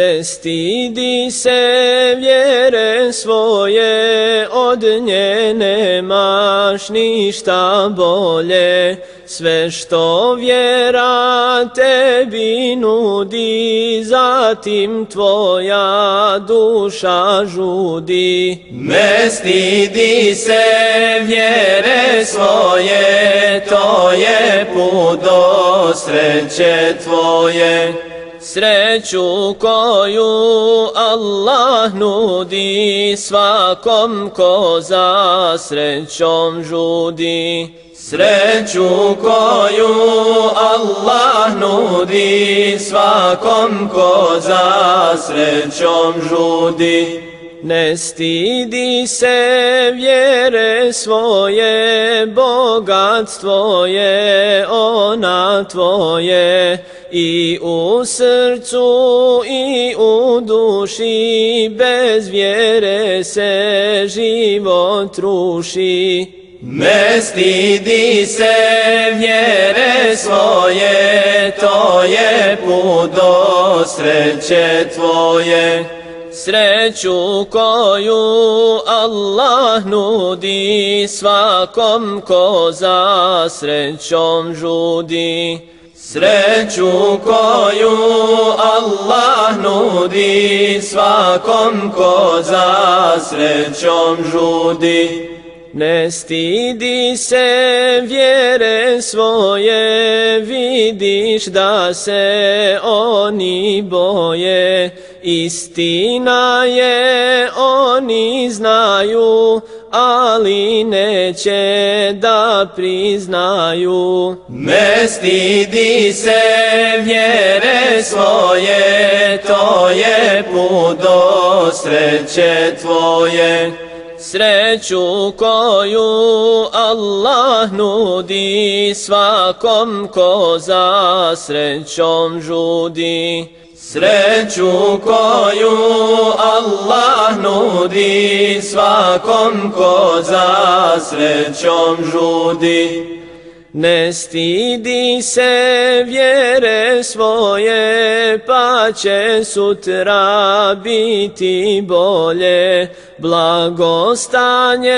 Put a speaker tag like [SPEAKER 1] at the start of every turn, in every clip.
[SPEAKER 1] Ne stidi se vjere svoje, od nje nemaš ništa bolje. Sve što vjera tebi nudi, zatim tvoja duša žudi.
[SPEAKER 2] Ne stidi se vjere svoje, to je put do sreće tvoje.
[SPEAKER 1] Sreću koju Allah nudi svakom ko za srećom žudi.
[SPEAKER 2] Sreću koju Allah nudi svakom ko za srećom žudi.
[SPEAKER 1] Ne stidi se vjere svoje, bogatstvo je ona tvoje. I u srcu i u duši, bez vjere se život ruši.
[SPEAKER 2] Ne stidi se vjere svoje, to je put do sreće tvoje.
[SPEAKER 1] Sreću koju Allah nudi svakom ko za srećom žudi.
[SPEAKER 2] Sreću koju Allah nudi svakom ko za srećom žudi.
[SPEAKER 1] Ne stidi se vjere svoje, vidiš da se oni boje. Istina je, oni znaju, ali neće da priznaju.
[SPEAKER 2] Ne stidi se vjere svoje, to je put do sreće tvoje.
[SPEAKER 1] Sreću koju Allah nudi svakom ko za srećom žudi.
[SPEAKER 2] Sreću koju Allah nudi svakom ko za srećom žudi.
[SPEAKER 1] Ne stidi se vjere svoje, pa će sutra biti bolje. Blagostanje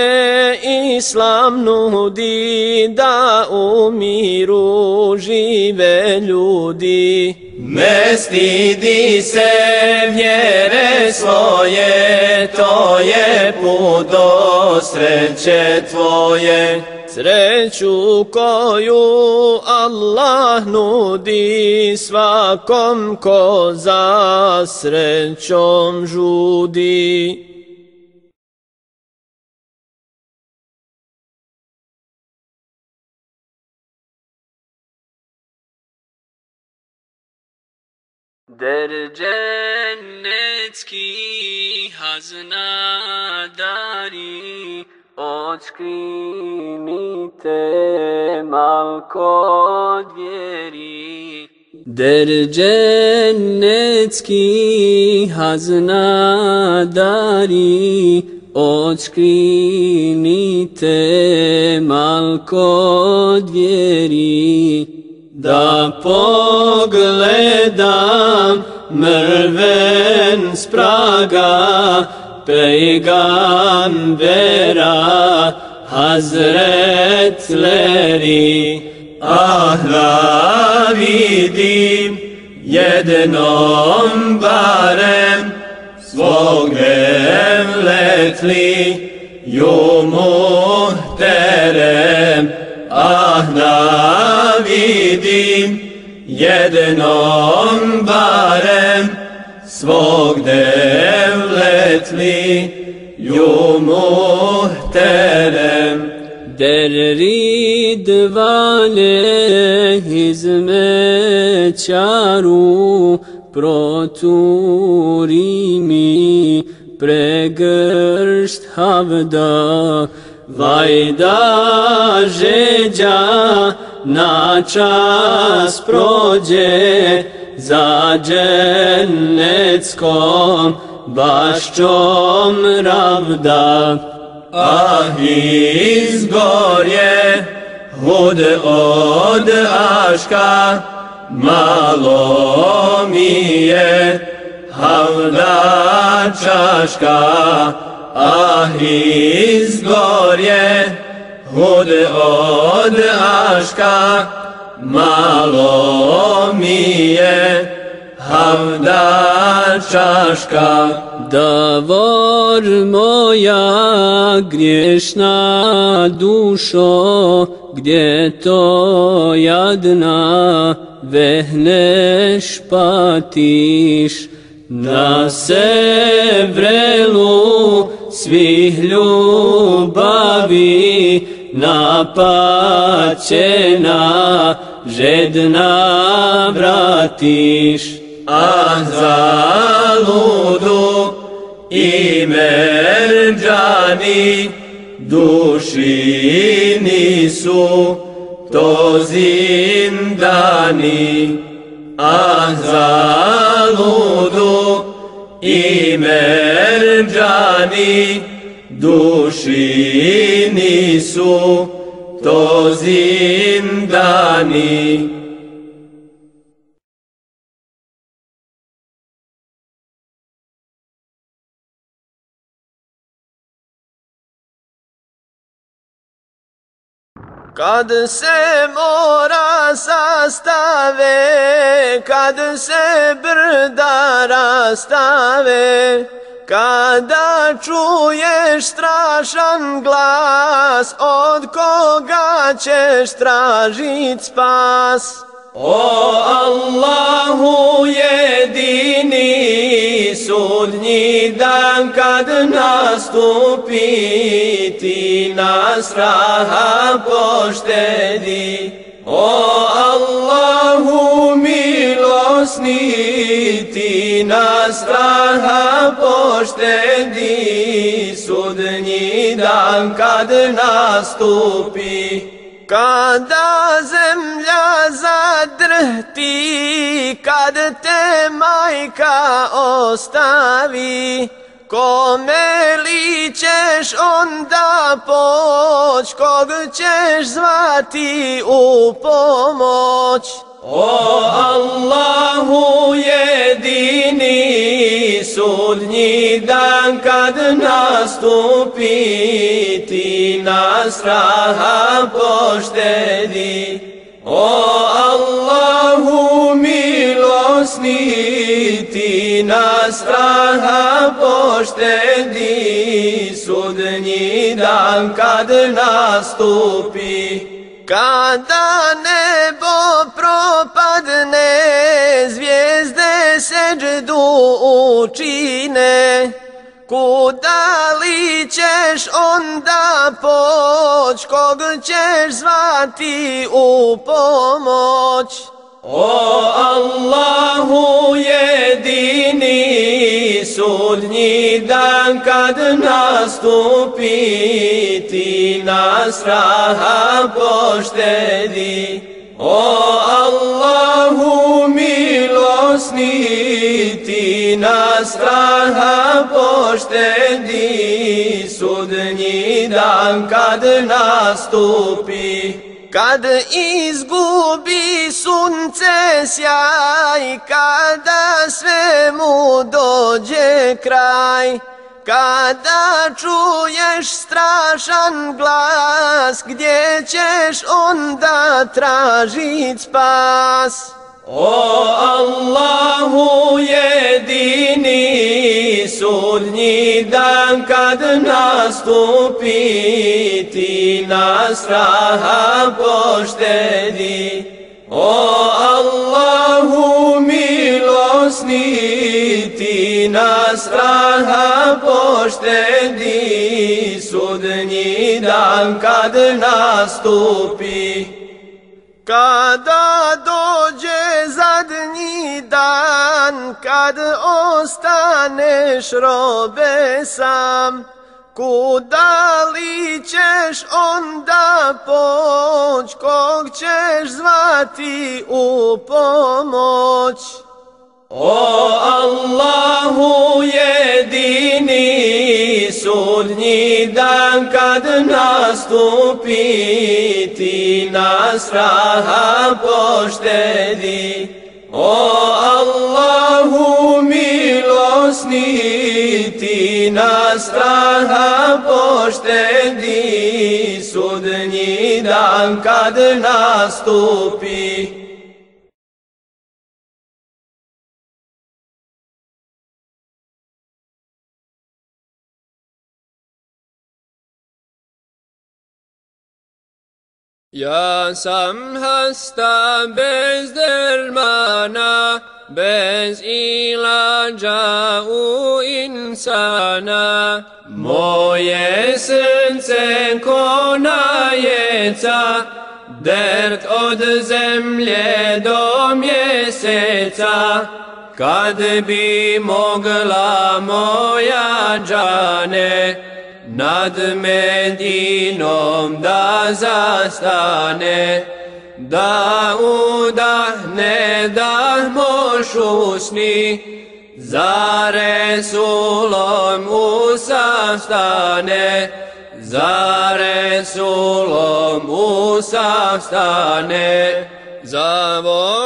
[SPEAKER 1] Islam nudi da u miru žive ljudi.
[SPEAKER 2] Ne stidi se vjere svoje, to je put do sreće tvoje.
[SPEAKER 1] Sreću koju Allah nudi svakom ko za srećom žudi. در جنتکی hazna dari Očkrinite malko vjeri Der džennetski hazna dari Očkrinite malko vjeri Da pogledam mrven spraga pejgambera hazretleri Ah da vidim jednom barem svog evletli ju muhterem. Ah da vidim jednom barem svog devletli ju muhterem. Der ridvane hizmećaru proturi mi pregršt havda Vajda žeđa na čas prođe za dženeckom baščom ravda. Ah, izgorje hud od aška, malo mi je
[SPEAKER 2] Havda čaška, ah izgorje, Hud od aška, malo mi je, Havda čaška.
[SPEAKER 3] Davor moja griješna dušo, gdje to jadna vehneš patiš, na se vrelu svih ljubavi napaćena žedna vratiš.
[SPEAKER 2] A zaludu i merđani duši nisu to zindani. A zaludu i merđani duši nisu to zindani.
[SPEAKER 1] Kad se mora sastave, kad se brda rastave, kada čuješ strašan glas, od koga ćeš tražit spas?
[SPEAKER 2] O Allahu jedini sudnji dan kad nastupi ti nas raha poštedi O Allahu Bosni ti nas raha poštedi sudnji dan kad nastupi
[SPEAKER 1] Kada zemlja zadrhti, kad te majka ostavi, kome li ćeš onda poć, kog ćeš zvati u pomoć?
[SPEAKER 2] O Allahu jedini sudnji dan kad nastupi ti nas raha poštedi. O Allahu milosni ti nas raha poštedi. Sudnji dan kad nastupi
[SPEAKER 1] Kada ne propadne, zvijezde seđdu učine, Kuda li ćeš onda poć, kog ćeš zvati u pomoć?
[SPEAKER 2] O Allahu jedini sudnji dan kad nastupi ti nas raha poštedi O Allahu milosni ti nas straha poštedi sudnji dan kad nastupi.
[SPEAKER 1] Kad izgubi sunce sjaj, kada svemu dođe kraj, kada čuješ strašan glas, gdje ćeš onda tražit spas?
[SPEAKER 2] O Allahu jedini sudnji dan kad nastupi ti nas raha poštedi O Allahu milosni ti straha poštedi sudnji dan kad nastupi
[SPEAKER 1] Kada dođe zadnji dan, kad ostaneš robe sam, kuda li ćeš onda poć, kog ćeš zvati u pomoć?
[SPEAKER 2] O Allahu jedini sudnji dan kad nastupi ti nas raha poštedi O Allahu milosni, ti nas straha poštedi, sudnji dan kad nastupi.
[SPEAKER 3] Ja sam hasta bez dermana, bez ilađa u insana.
[SPEAKER 2] Moje srce ko najeca, dert od zemlje do mjeseca. Kad bi mogla moja džane, nad Medinom da zastane, da udahne da moš usni, za Resulom Musa stane, za Resulom Musa stane.
[SPEAKER 3] Za volje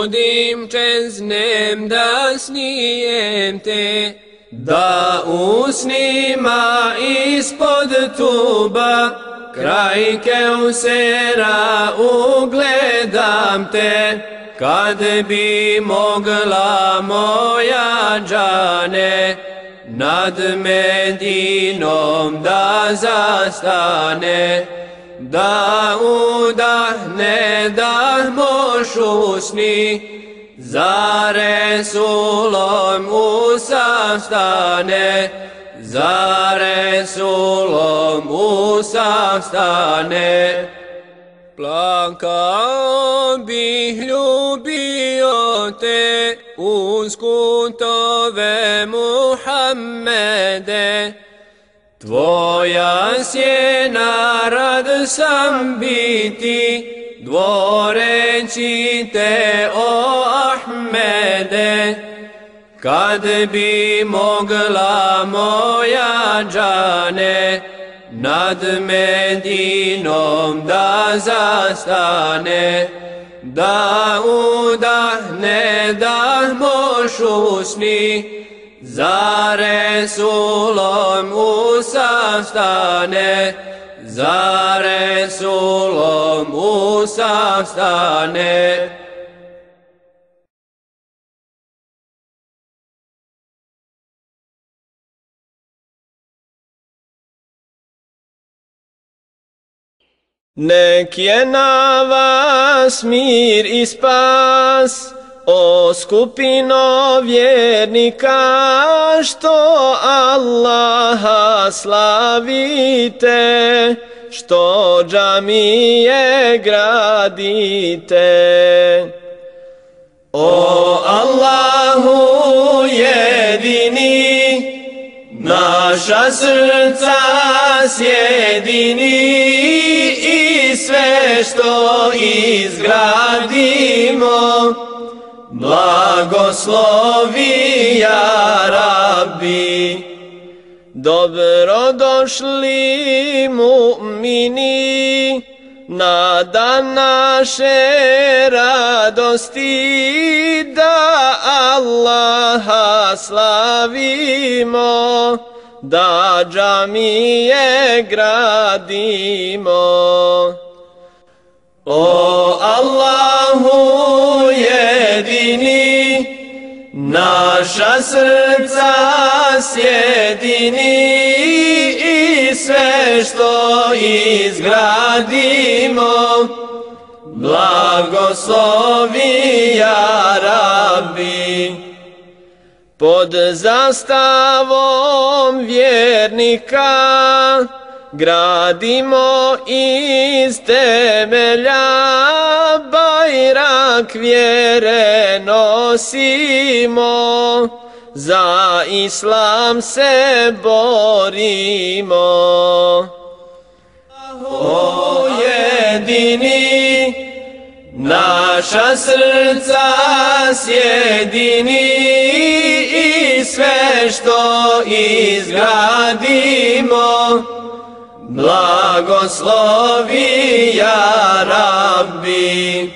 [SPEAKER 3] žudim čeznem da snijem te.
[SPEAKER 2] Da usnima ispod tuba, kraj keusera ugledam te, kad bi mogla moja džane, nad Medinom da zastane, da udahne da moš usni, za Resulom Musa stane, za Resulom Musa stane.
[SPEAKER 3] Plakao bih ljubio te uz kutove Muhammede,
[SPEAKER 2] Tvoja sjena sam biti, dvoreći te o Ahmede. Kad bi mogla moja džane, nad Medinom da zastane, da udahne da moš usni, za Resulom usastane za Resulom Musa stane.
[SPEAKER 1] Nek je na vas mir i spas, o skupino vjernika, što Allaha slavite, što džamije gradite.
[SPEAKER 2] O Allahu jedini, naša srca sjedini i sve što izgradimo, blagoslovi ja Rabbi.
[SPEAKER 1] Dobro došli mu'mini na dan naše radosti da Allaha slavimo da džamije gradimo.
[SPEAKER 2] O Allahu jedini, naša srca sjedini i sve što izgradimo, blagoslovi ja Rabbi.
[SPEAKER 1] Pod zastavom vjernika gradimo iz temelja bajrak vjere nosimo. Za islam se borimo.
[SPEAKER 2] O jedini, naša srca sjedini i sve što izgradimo, blagoslovi ja Rabbi.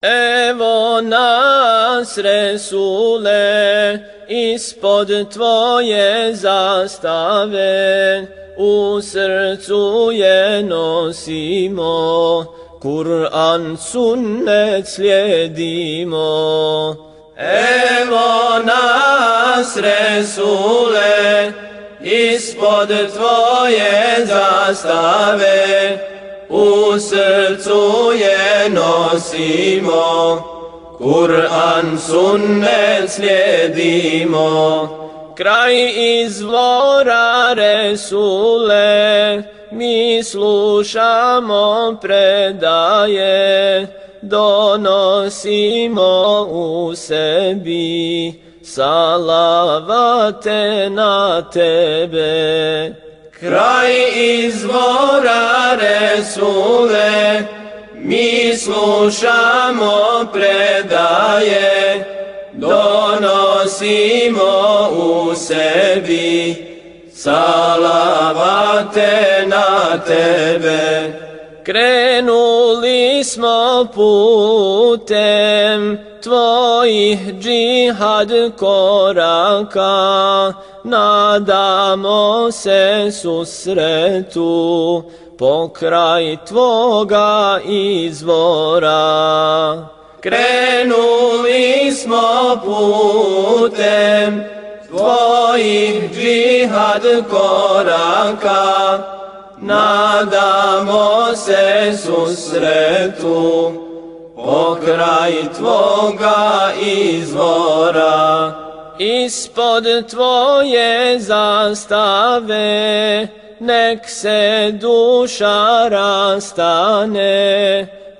[SPEAKER 1] Evo nas, Resule, ispod Tvoje zastave, u srcu je nosimo, Kur'an sunnet slijedimo.
[SPEAKER 2] Evo nas, Resule, ispod Tvoje zastave, u srcu je nosimo, Kur'an sunnet slijedimo.
[SPEAKER 1] Kraj izvora Resule, mi slušamo predaje, donosimo u sebi, salavate na tebe.
[SPEAKER 2] Kraj izvora Resule, mi slušamo predaje, donosimo u sebi, salavate na tebe.
[SPEAKER 1] Krenuli smo putem tvojih džihad koraka, nadamo se susretu pokraj tvoga izvora.
[SPEAKER 2] Krenuli smo putem tvojih džihad koraka, nadamo se susretu pokraj tvoga izvora.
[SPEAKER 1] Ispod tvoje zastave nek se duša rastane,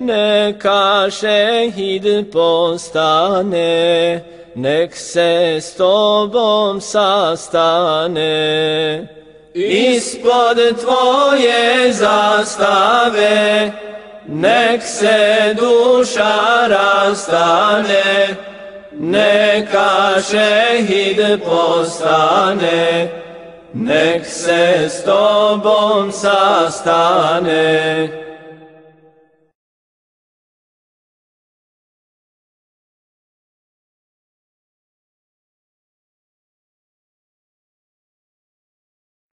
[SPEAKER 1] neka šehid postane, nek se s tobom sastane.
[SPEAKER 2] Ispod tvoje zastave nek se duša rastane, neka šehid postane, nek se s tobom sastane.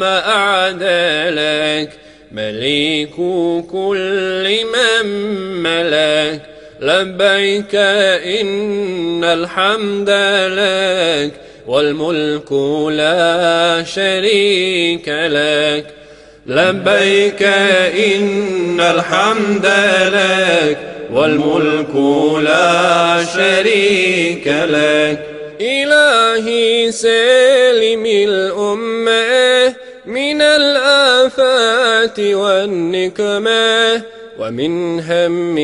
[SPEAKER 3] ما أعدلك مليك كل من ملك. لبيك إن الحمد لك. والملك لا شريك لك. لبيك إن الحمد لك. والملك لا شريك لك. إلهي سلم الأمة. والنكمة ومن هم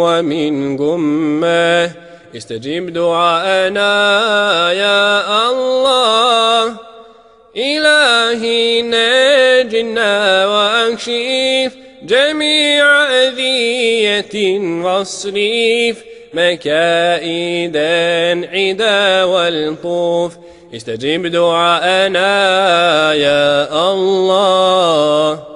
[SPEAKER 3] ومن غمة استجب دعاءنا يا الله إلهي نجنا واكشف جميع أذية واصريف مكائدا عدا والطوف استجب دعاءنا يا الله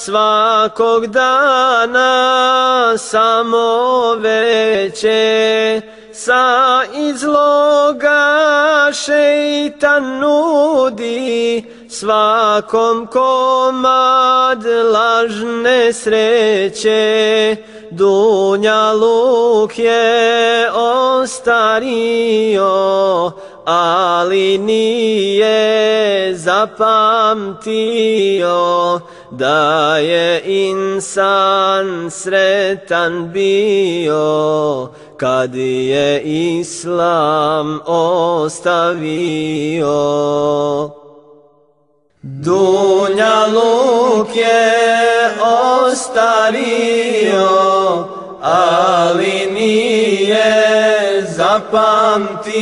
[SPEAKER 1] svakog dana samo veće. Sa izloga šeitan nudi, svakom komad lažne sreće. Dunja luk je ostario, ali nije zapamtio da je insan sretan bio kad je islam ostavio. Dunja luk je ostario, ali nije zapamtio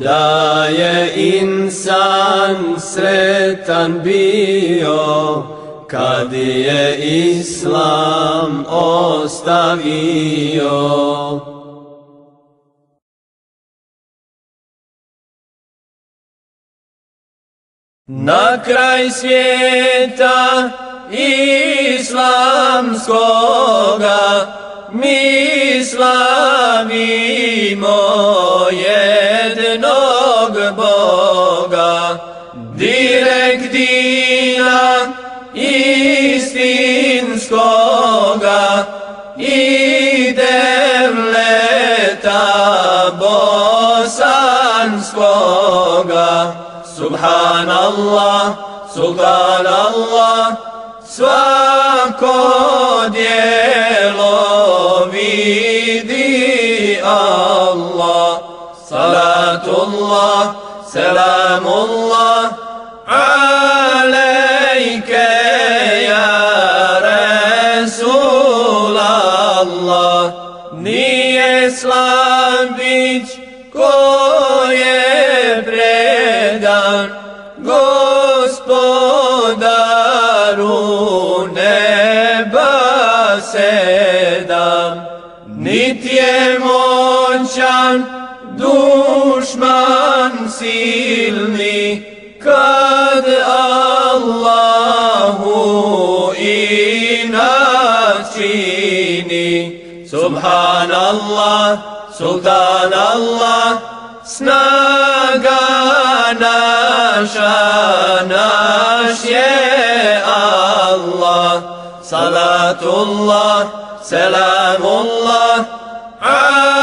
[SPEAKER 1] da je insan sretan bio kad je islam ostavio. Na kraj svijeta islamskoga mi slavimo jednog Boga, direktina istinskoga i devleta bosanskoga. Subhanallah, Subhanallah, svako djelo الله سلام الله عليك ya رسول Allah Nije slabić ko je predan Gospodaru neba sedam. Niti je moćan dušman silni kad Allahu inačini Subhanallah, Sultanallah, Snaga naša, naš je Allah. Salatullah, selamullah Allah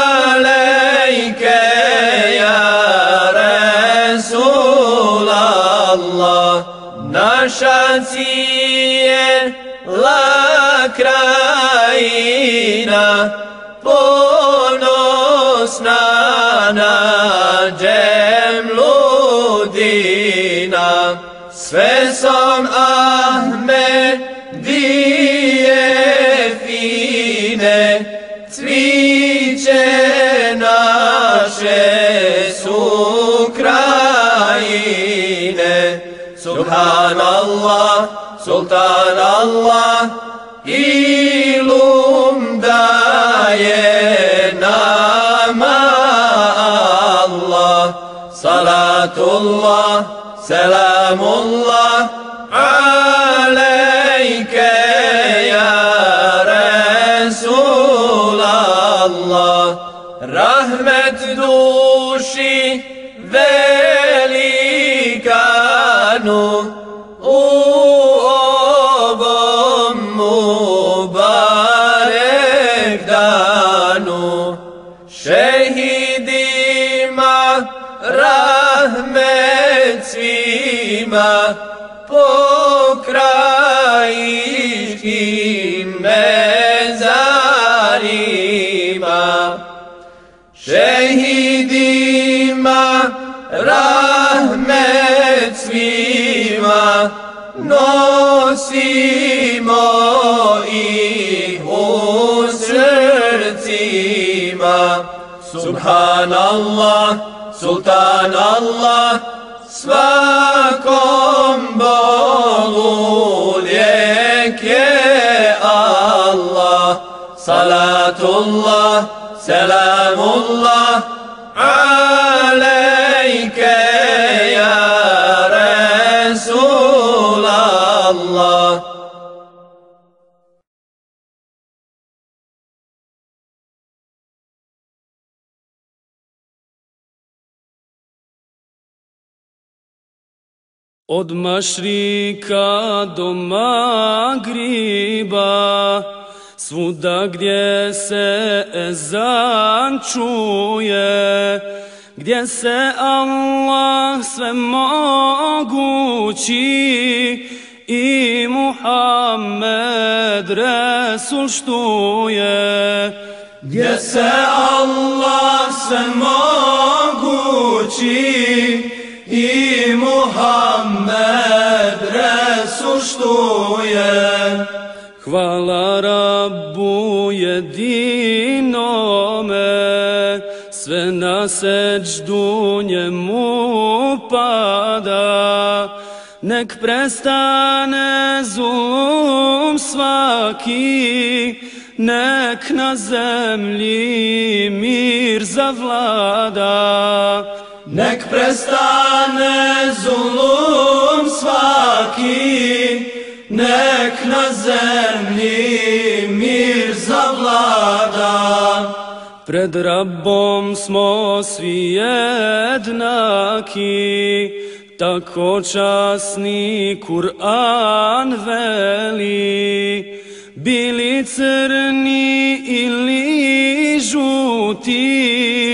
[SPEAKER 1] Naša la krajina Ponosna nađem ludina Sve sam Ahmed Sultan Allah Ilum daje nama Allah. Salatullah, selamullah svima pokrajiškim mezarima. Šehidima rahmet svima nosimo ih u srcima. Subhanallah, Sultan Allah Svakom Bogu lijek je Allah. Salatullah, selamullah. Alejke
[SPEAKER 4] Od mašrika do magriba, svuda gdje se ezan čuje, gdje se Allah sve mogući i Muhammed Resul štuje.
[SPEAKER 1] Gdje se Allah sve mogući i Muhammed poštuje.
[SPEAKER 4] Hvala Rabbu jedinome, sve na seđdu njemu pada. Nek prestane zulum svaki, nek na zemlji mir zavlada.
[SPEAKER 1] Nek prestane zulum svaki, nek na zemlji mir zavlada.
[SPEAKER 4] Pred Rabbom smo svi jednaki, tako časni Kur'an veli. Bili crni ili žuti,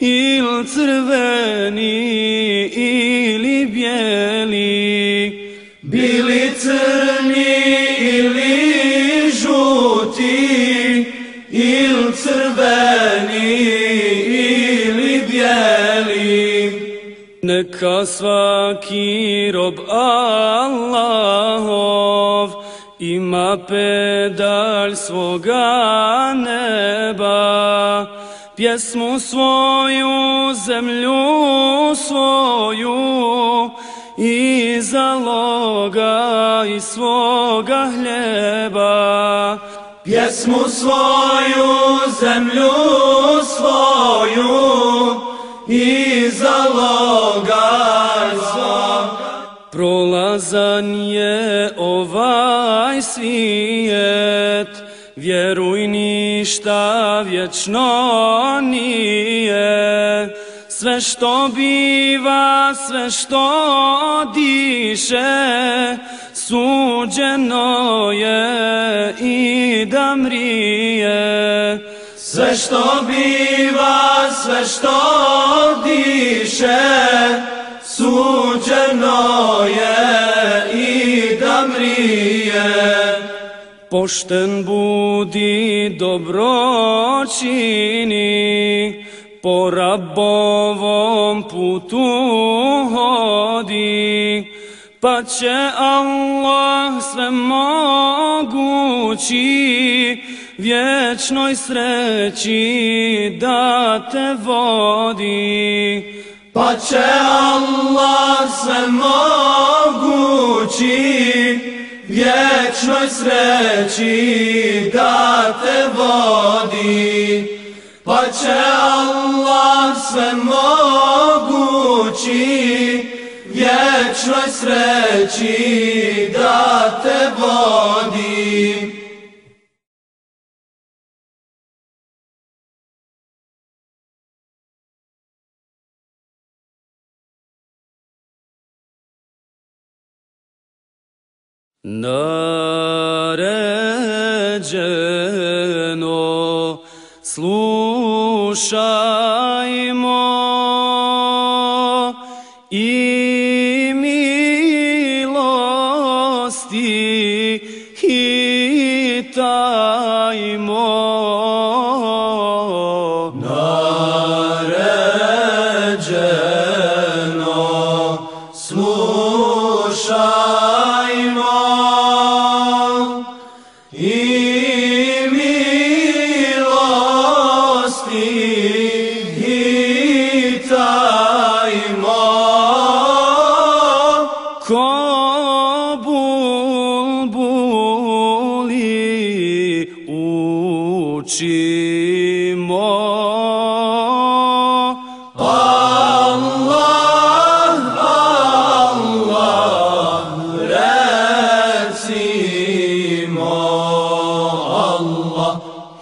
[SPEAKER 4] il crveni ili bijeli.
[SPEAKER 1] Bili crni ili žuti, il crveni ili bijeli.
[SPEAKER 4] Neka svaki rob Allahov ima pedalj svoga neba, pjesmu svoju, zemlju svoju, i zaloga i svoga hljeba.
[SPEAKER 1] Pjesmu svoju, zemlju svoju i zaloga svoga.
[SPEAKER 4] Prolazan je ovaj svijet, vjeruj Vjeruj ništa vječno nije, sve što biva, sve što diše, suđeno je i da mrije.
[SPEAKER 2] Sve što biva, sve što diše, suđeno je i da mrije.
[SPEAKER 4] Pošten budi dobro čini, po rabovom putu hodi, pa će Allah sve mogući vječnoj sreći da te vodi.
[SPEAKER 2] Pa će Allah sve mogući vječnoj sreći da te vodi. Pa će Allah sve mogući vječnoj sreći da te vodi.
[SPEAKER 4] Naređeno, slušajmo.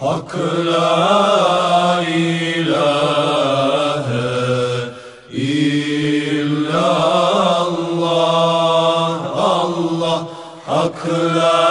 [SPEAKER 2] Hak la ilahe illa Allah, Allah, hak la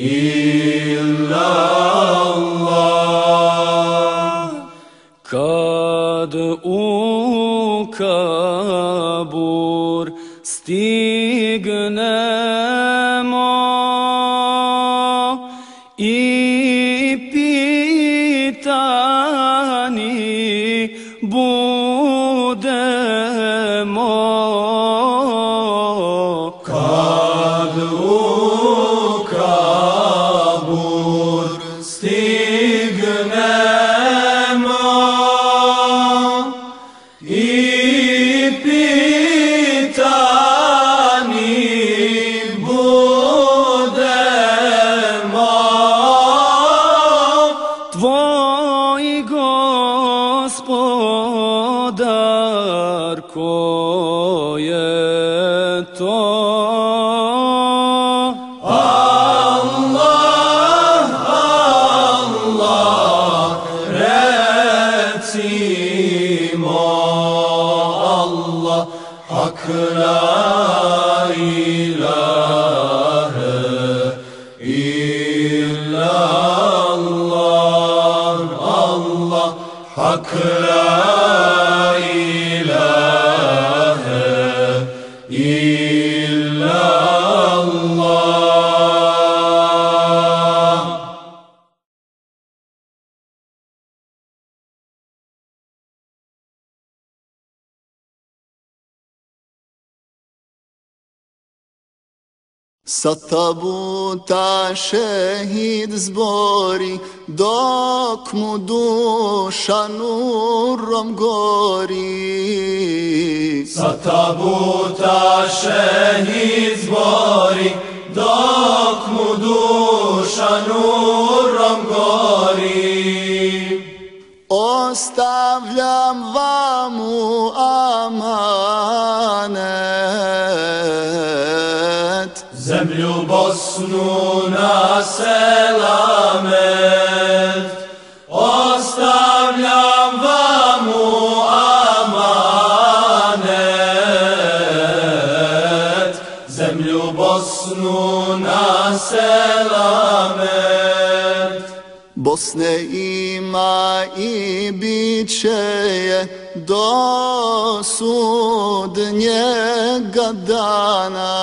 [SPEAKER 2] إلا
[SPEAKER 5] Sa tabuta šehid zbori, dok mu duša nurom gori.
[SPEAKER 2] Sa tabuta šehid zbori, dok mu duša nurom gori.
[SPEAKER 5] Ostavljam vam u amanet.
[SPEAKER 2] Bosnu na selamet, ostavljam vam u amanet. Zemlju Bosnu na selamet,
[SPEAKER 5] Bosne ima i bit će je do sudnjega dana.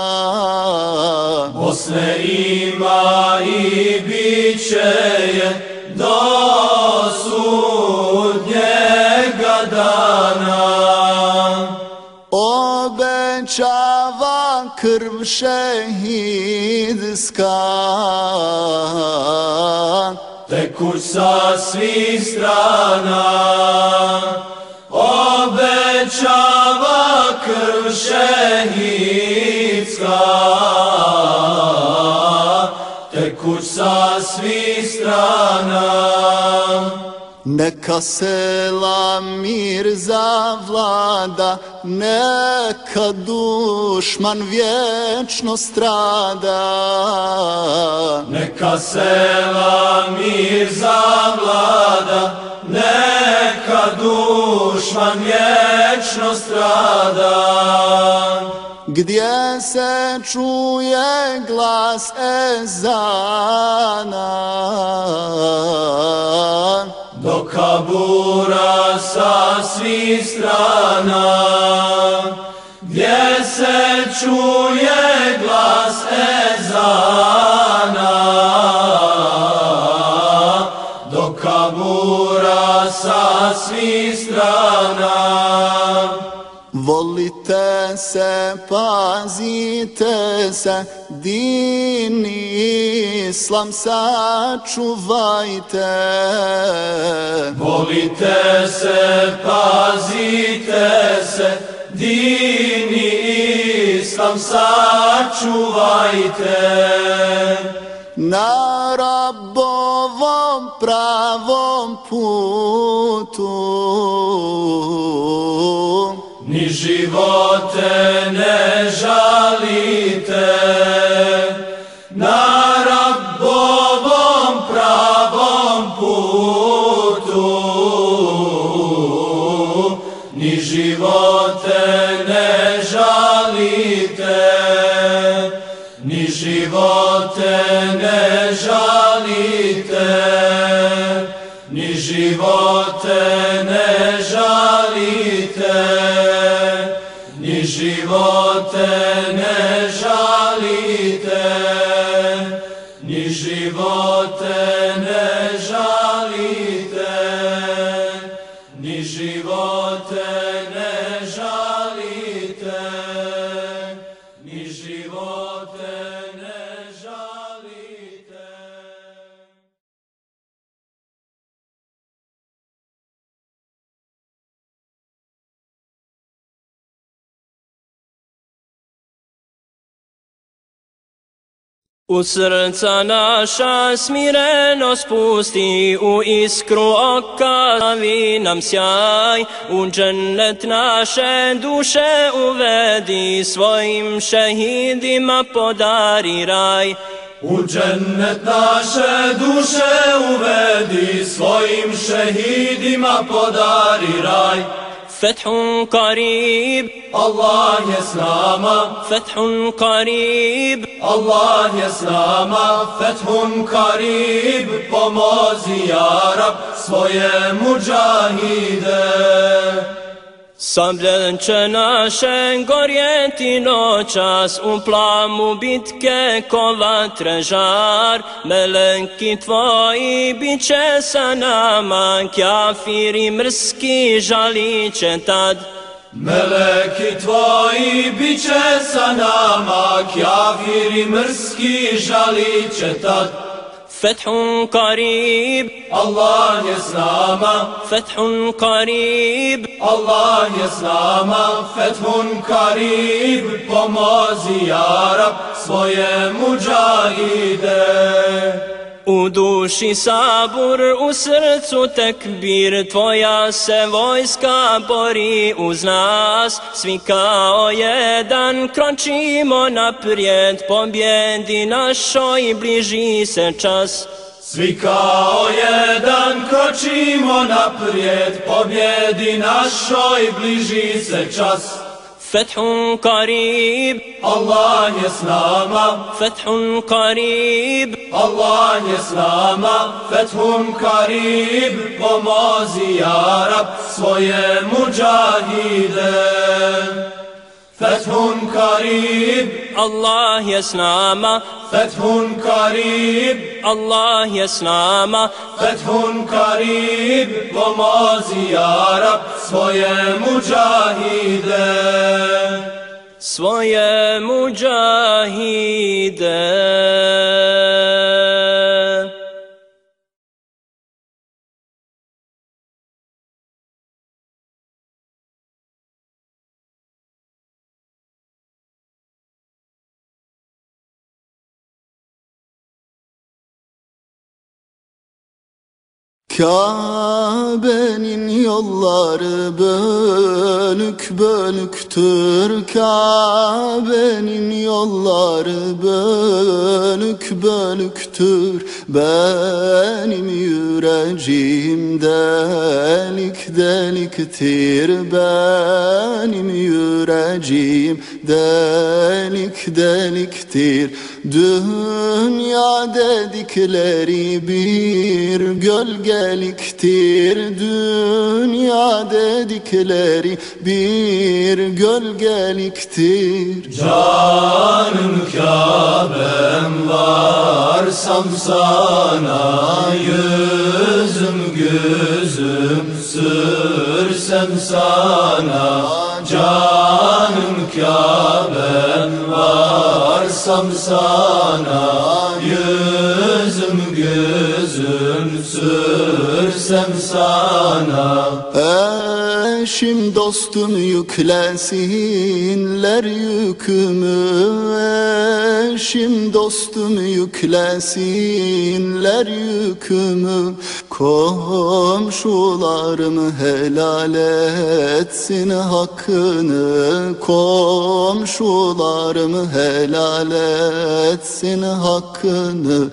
[SPEAKER 2] Bosne ima i bit će je do sudnjega dana.
[SPEAKER 5] Obećava krv šehidska
[SPEAKER 2] Tekuć sa svih strana strana
[SPEAKER 5] Neka sela mir zavlada, neka dušman vječno strada.
[SPEAKER 2] Neka sela mir zavlada, neka dušman vječno strada.
[SPEAKER 5] Gdje se čuje glas ezana,
[SPEAKER 2] Do kabura sa svih strana, gdje se čuje glas ezana. Do kabura sa svih strana,
[SPEAKER 5] volite se, pazite se, din islam sačuvajte.
[SPEAKER 2] Volite se, pazite se, dini islam sačuvajte.
[SPEAKER 5] Na rabovom pravom putu
[SPEAKER 2] Ni živote ne žalite, ni živote
[SPEAKER 1] U srca naša smireno spusti, u iskru oka stavi nam sjaj, u džennet naše duše uvedi, svojim šehidima podari raj.
[SPEAKER 2] U džennet naše duše uvedi, svojim šehidima podari raj.
[SPEAKER 1] فتح قريب.
[SPEAKER 2] الله يسلام
[SPEAKER 1] فتح قريب.
[SPEAKER 2] الله يسلام فتح قريب. pomozi ya Rab svoje muđahide
[SPEAKER 1] Sabljen će naše gorjeti noćas u plamu bitke ko vatre žar Meleki tvoji bit će sa nama, kjafiri mrski žalit će tad.
[SPEAKER 2] Meleki tvoji bit će sa nama, kjafiri mrski žalit će tad.
[SPEAKER 1] فتح قريب.
[SPEAKER 2] الله يسلام
[SPEAKER 1] فتح قريب.
[SPEAKER 2] الله يسلام فتح قريب. ya Rab svoje muđahide
[SPEAKER 1] U duši sabur, u srcu tekbir, tvoja se vojska bori uz nas. Svi kao jedan kročimo naprijed, pobjedi našoj bliži se čas.
[SPEAKER 2] Svi kao jedan kročimo naprijed, pobjedi našoj bliži se čas.
[SPEAKER 1] فتح قريب.
[SPEAKER 2] الله يسلام
[SPEAKER 1] فتح قريب.
[SPEAKER 2] الله يسلام فتح قريب. ya Rab svoje muđahide فتح قريب.
[SPEAKER 1] الله يسلام
[SPEAKER 2] فتح قريب.
[SPEAKER 1] الله يسلام
[SPEAKER 2] فتح قريب. pomozi ya Rab svoje muđahide
[SPEAKER 1] svoje muđahide
[SPEAKER 5] Kabe'nin yolları bölük bölüktür Kabe'nin yolları bölük bölüktür Benim yüreğim delik deliktir Benim yüreğim delik deliktir Dünya dedikleri bir gölgeliktir Dünya dedikleri bir gölgeliktir.
[SPEAKER 2] Canım Kabe'm varsam sana Yüzüm gözüm sürsem sana Canım Kabe'm varsam sana Yüzüm gözüm sürsem sana.
[SPEAKER 5] Eşim dostum yüklesinler yükümü. Eşim dostum yüklesinler yükümü. Komşularım helal etsin hakkını. Komşularım helal etsin hakkını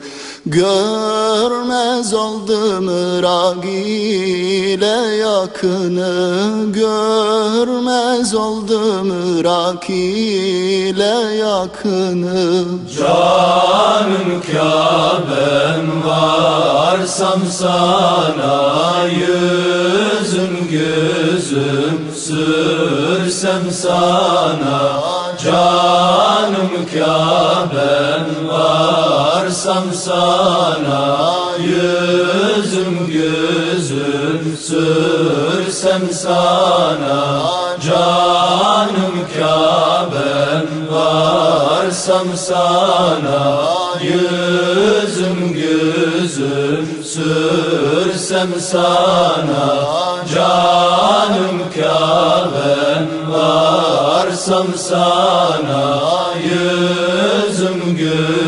[SPEAKER 5] Görmez oldum Irak ile yakını. Görmez oldum Irak ile yakını.
[SPEAKER 2] Canım Kabe'm varsam sana Yüzüm gözüm sürsem sana Canım Kabe'm varsam sana Yüzüm gözüm sürsem sana Canım Kabe'm. Varsam sana Yüzüm gözüm sürsem sana Canım Kabe'm. Varsam sana Yüzüm gözüm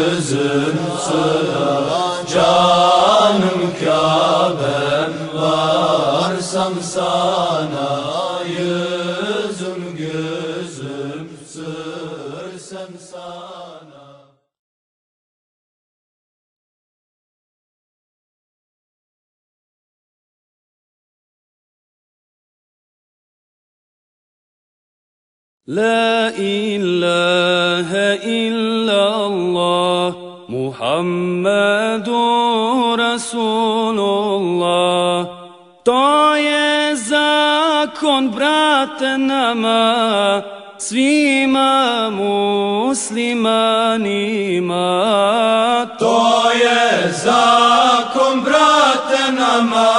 [SPEAKER 4] لا إله إلا الله محمد رسول الله To je zakon, brate, nama, svima muslimanima.
[SPEAKER 2] To je zakon, brate, nama,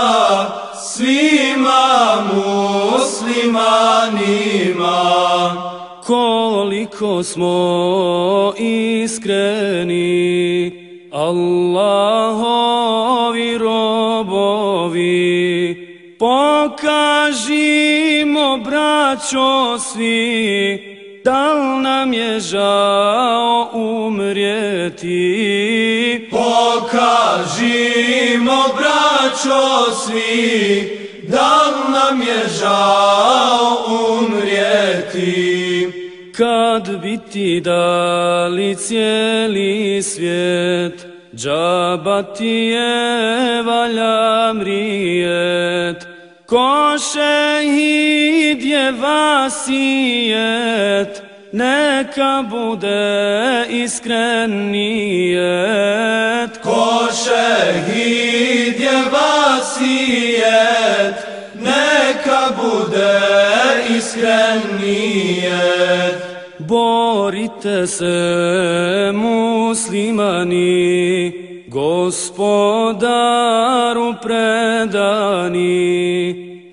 [SPEAKER 2] svima muslimanima.
[SPEAKER 4] Koliko smo iskreni, Allahovi robovi, pokažimo, braćo, svi, da nam je žao umrijeti.
[SPEAKER 2] Pokažimo, braćo, svi, da li nam je žao umrijeti.
[SPEAKER 4] Kad bi ti dali cijeli svijet, džaba ti je valja mrijet. Ko šehid je vasijet, neka bude iskren nijet.
[SPEAKER 2] Ko šehid je vasijet, neka bude iskren nijet.
[SPEAKER 4] Borite se muslimani, gospodaru predani,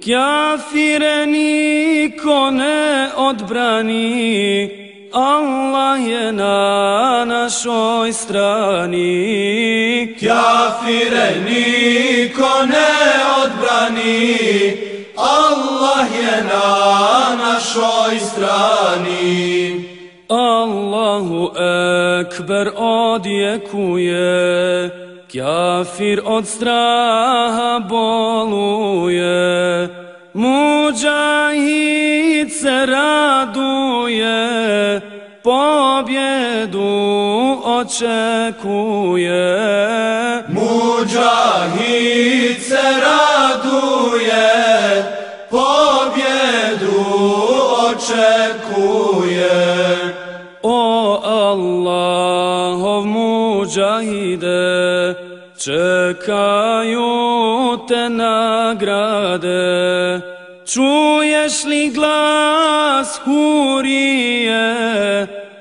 [SPEAKER 4] kjafire niko ne odbrani, Allah je na našoj strani.
[SPEAKER 2] Kjafire niko ne odbrani, Allah je na našoj strani.
[SPEAKER 4] Allahu ekber odjekuje, kjafir od straha boluje, muđahid se raduje, pobjedu očekuje.
[SPEAKER 2] Muđahid se raduje,
[SPEAKER 4] čekaju te nagrade. Čuješ li glas hurije,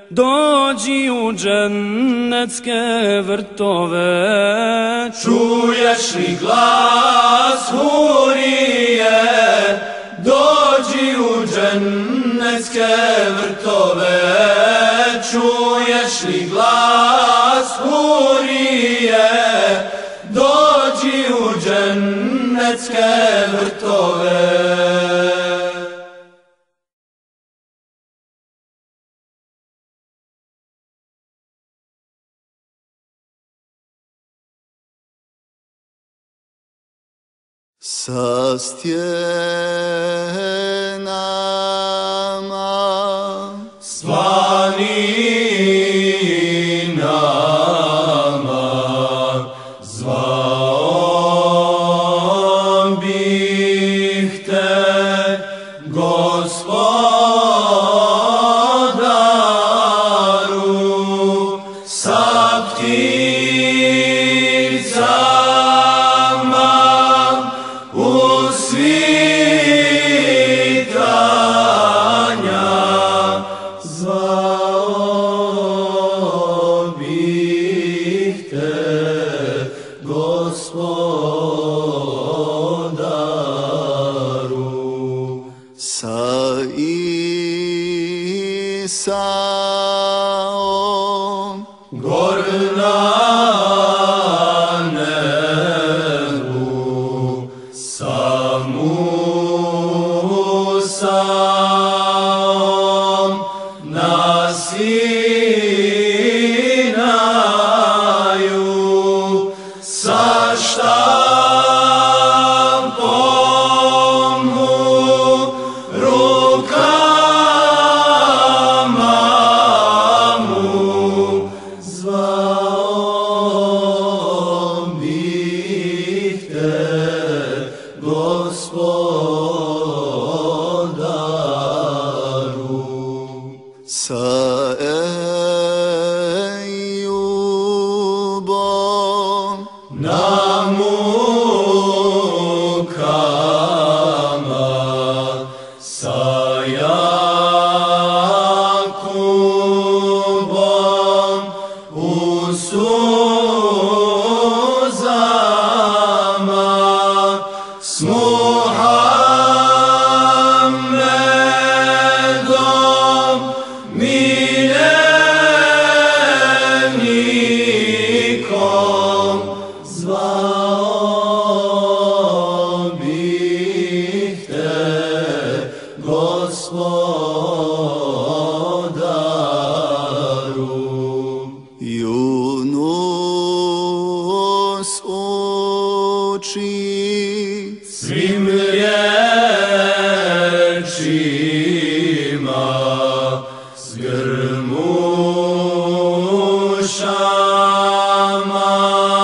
[SPEAKER 4] dođi u džennetske vrtove.
[SPEAKER 2] Čuješ li glas hurije, dođi u džennetske vrtove.
[SPEAKER 5] Sa stjenama Rama.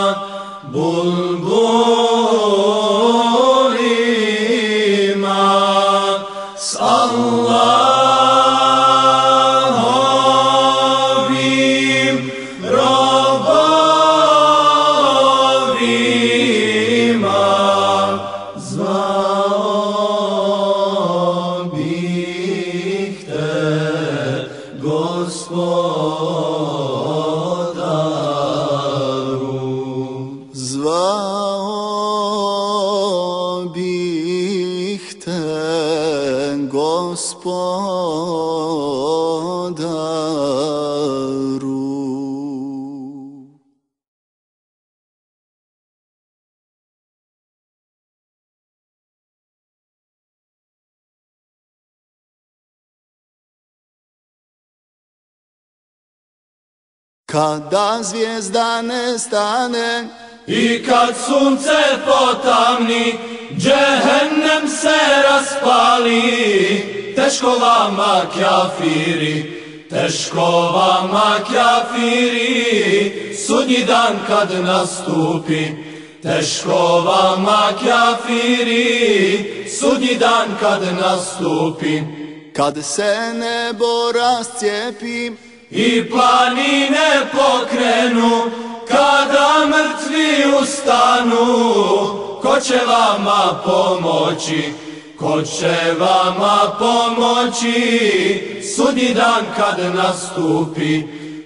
[SPEAKER 5] Zvijezda nestane,
[SPEAKER 2] I kad sunce potamni, džehennem se raspali, teško vama kjafiri, teško vama kjafiri, sudnji dan kad nastupi, teško vama kjafiri, sudnji dan kad nastupi,
[SPEAKER 5] kad se nebo rascijepi,
[SPEAKER 2] i planine pokrenu, kada mrtvi ustanu, ko će vama pomoći, ko će vama pomoći, sudnji dan kad nastupi,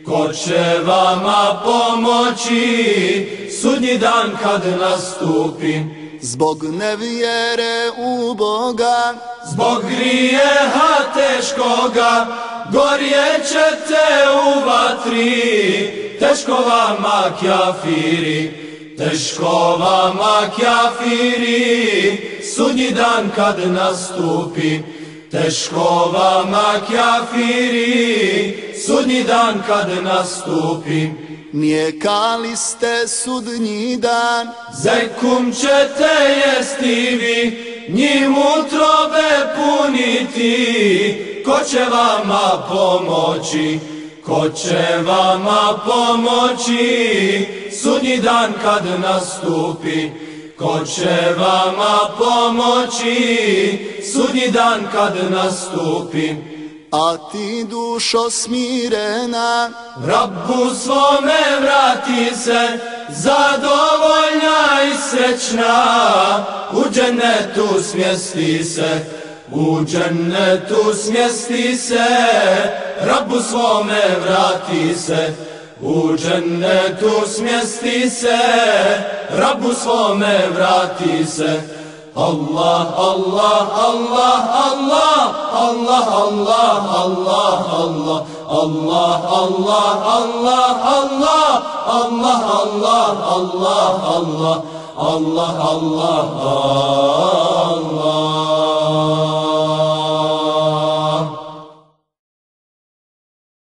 [SPEAKER 2] ko će vama pomoći, sudnji dan kad nastupi,
[SPEAKER 5] zbog nevjere u Boga,
[SPEAKER 2] Zbog grijeha teškoga gorjet ćete u vatri, teško vama kjafiri, teško vama kjafiri, sudnji dan kad nastupi, teško vama kjafiri, sudnji dan kad nastupi,
[SPEAKER 5] nijekali ste sudnji dan,
[SPEAKER 2] Zekum ćete jesti vi, njim utrobe puniti, ko će vama pomoći, ko će vama pomoći, sudnji dan kad nastupi, ko će vama pomoći, sudnji dan kad nastupi.
[SPEAKER 5] a ti dušo smirena,
[SPEAKER 2] Rabbu svome vrati se, zadovoljna i srećna, u džennetu smjesti se, džennetu smjesti se, Rabbu svome vrati se, u džennetu smjesti se, Rabbu svome vrati se, Allah, Allah, Allah, Allah, Allah, Allah, Allah, Allah, Allah, Allah, Allah, Allah, Allah, Allah, Allah, Allah, Allah, Allah, Allah.